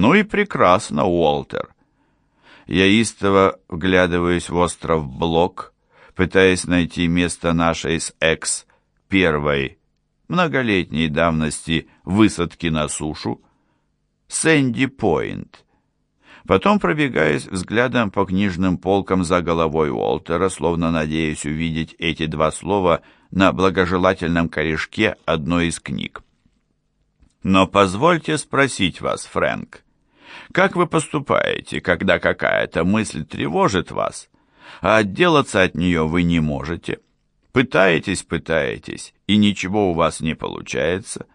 «Ну и прекрасно, Уолтер». Я истово вглядываюсь в остров Блок, пытаясь найти место нашей с Экс первой, многолетней давности высадки на сушу, Сэнди Пойнт. Потом пробегаюсь взглядом по книжным полкам за головой Уолтера, словно надеясь увидеть эти два слова на благожелательном корешке одной из книг. Но позвольте спросить вас, Фрэнк, как вы поступаете, когда какая-то мысль тревожит вас, а отделаться от нее вы не можете? Пытаетесь, пытаетесь, и ничего у вас не получается.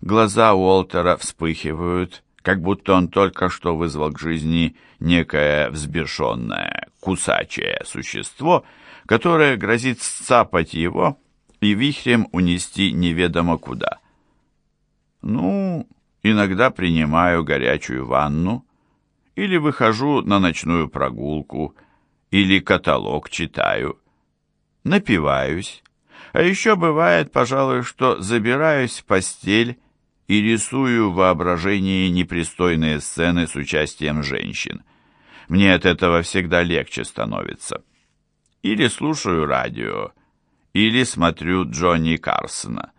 Глаза Уолтера вспыхивают, как будто он только что вызвал к жизни некое взбешенное, кусачее существо, которое грозит сцапать его и вихрем унести неведомо куда. Ну, иногда принимаю горячую ванну, или выхожу на ночную прогулку, или каталог читаю, напиваюсь, а еще бывает, пожалуй, что забираюсь в постель и рисую в воображении непристойные сцены с участием женщин. Мне от этого всегда легче становится. Или слушаю радио, или смотрю Джонни Карсона.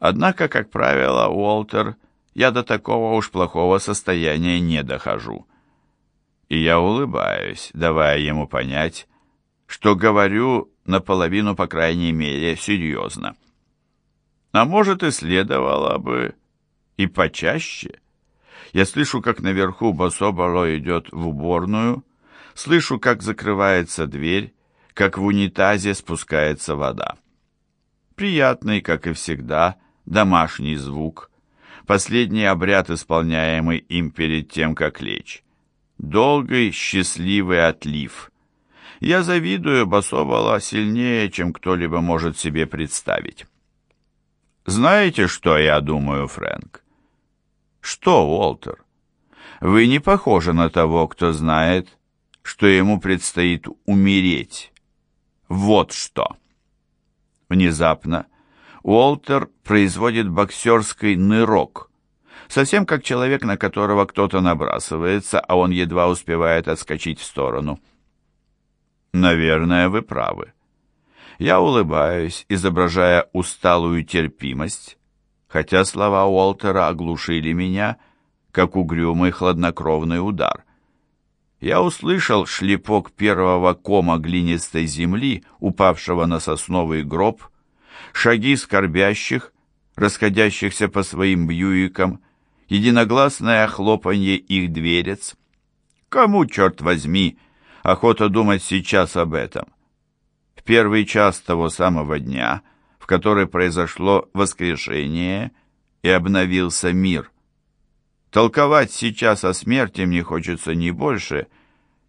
Однако, как правило, Уолтер, я до такого уж плохого состояния не дохожу. И я улыбаюсь, давая ему понять, что говорю наполовину, по крайней мере, серьезно. А может, и следовало бы и почаще. Я слышу, как наверху Бособоло идет в уборную, слышу, как закрывается дверь, как в унитазе спускается вода. Приятный, как и всегда, домашний звук, последний обряд, исполняемый им перед тем, как лечь. Долгий, счастливый отлив. Я завидую Басовала сильнее, чем кто-либо может себе представить. Знаете, что я думаю, Фрэнк? Что, Уолтер? Вы не похожи на того, кто знает, что ему предстоит умереть. Вот что. Внезапно Уолтер производит боксерский нырок, совсем как человек, на которого кто-то набрасывается, а он едва успевает отскочить в сторону. Наверное, вы правы. Я улыбаюсь, изображая усталую терпимость, хотя слова Уолтера оглушили меня, как угрюмый хладнокровный удар. Я услышал шлепок первого кома глинистой земли, упавшего на сосновый гроб, шаги скорбящих, расходящихся по своим бьюикам, единогласное хлопанье их дверец. Кому, черт возьми, охота думать сейчас об этом? В первый час того самого дня — которой произошло воскрешение и обновился мир. Толковать сейчас о смерти мне хочется не больше,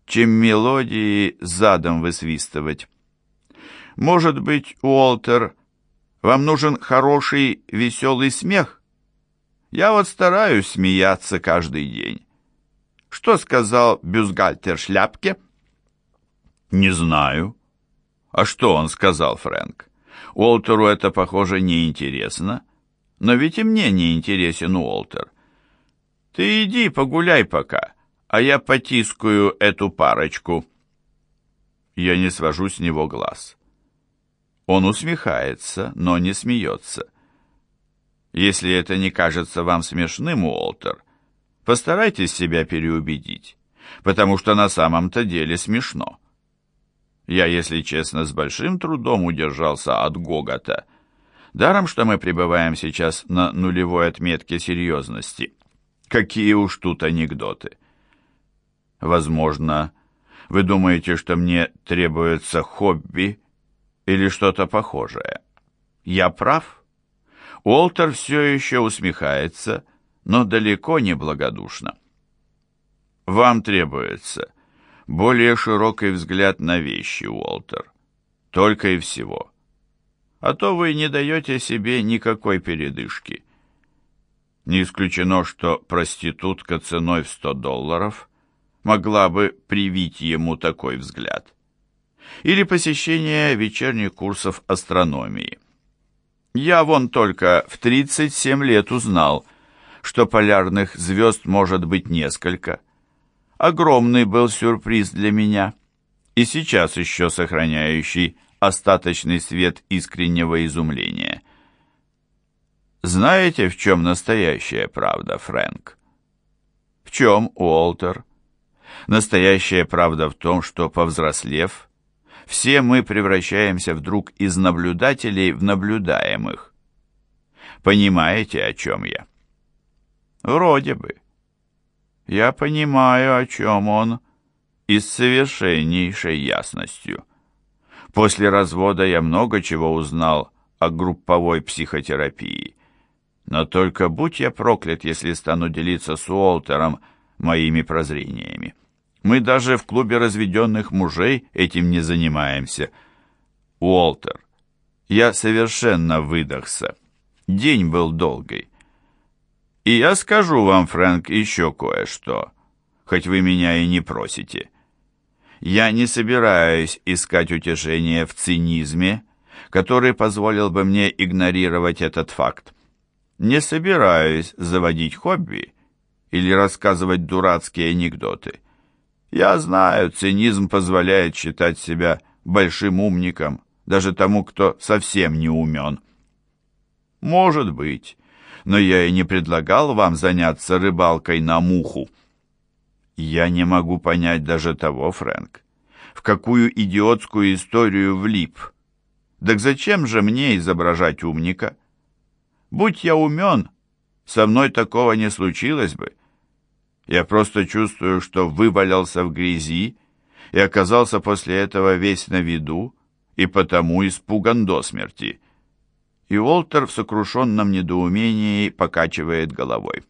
чем мелодии задом высвистывать. Может быть, Уолтер, вам нужен хороший, веселый смех? Я вот стараюсь смеяться каждый день. Что сказал бюстгальтер шляпке? Не знаю. А что он сказал, Фрэнк? Уолтеру это, похоже, не интересно. Но ведь и мне не интересен Уолтер. Ты иди погуляй пока, а я потискаю эту парочку. Я не свожу с него глаз. Он усмехается, но не смеется. Если это не кажется вам смешным, Уолтер, постарайтесь себя переубедить, потому что на самом-то деле смешно. Я, если честно, с большим трудом удержался от гогота. Даром, что мы пребываем сейчас на нулевой отметке серьезности. Какие уж тут анекдоты. Возможно, вы думаете, что мне требуется хобби или что-то похожее. Я прав? Уолтер все еще усмехается, но далеко не благодушно. Вам требуется более широкий взгляд на вещи, Уолтер. Только и всего. А то вы не даете себе никакой передышки. Не исключено, что проститутка ценой в 100 долларов могла бы привить ему такой взгляд. Или посещение вечерних курсов астрономии. Я вон только в 37 лет узнал, что полярных звезд может быть несколько. Огромный был сюрприз для меня, и сейчас еще сохраняющий остаточный свет искреннего изумления. Знаете, в чем настоящая правда, Фрэнк? В чем, Уолтер? Настоящая правда в том, что, повзрослев, все мы превращаемся вдруг из наблюдателей в наблюдаемых. Понимаете, о чем я? Вроде бы. Я понимаю, о чем он, и с совершеннейшей ясностью. После развода я много чего узнал о групповой психотерапии. Но только будь я проклят, если стану делиться с Уолтером моими прозрениями. Мы даже в клубе разведенных мужей этим не занимаемся. Уолтер, я совершенно выдохся. День был долгий. И я скажу вам, Фрэнк, еще кое-что, хоть вы меня и не просите. Я не собираюсь искать утешение в цинизме, который позволил бы мне игнорировать этот факт. Не собираюсь заводить хобби или рассказывать дурацкие анекдоты. Я знаю, цинизм позволяет считать себя большим умником, даже тому, кто совсем не умен. Может быть, но я и не предлагал вам заняться рыбалкой на муху. Я не могу понять даже того, Фрэнк, в какую идиотскую историю влип. Так зачем же мне изображать умника? Будь я умен, со мной такого не случилось бы. Я просто чувствую, что вывалился в грязи и оказался после этого весь на виду и потому испуган до смерти. И Уолтер в сокрушенном недоумении покачивает головой.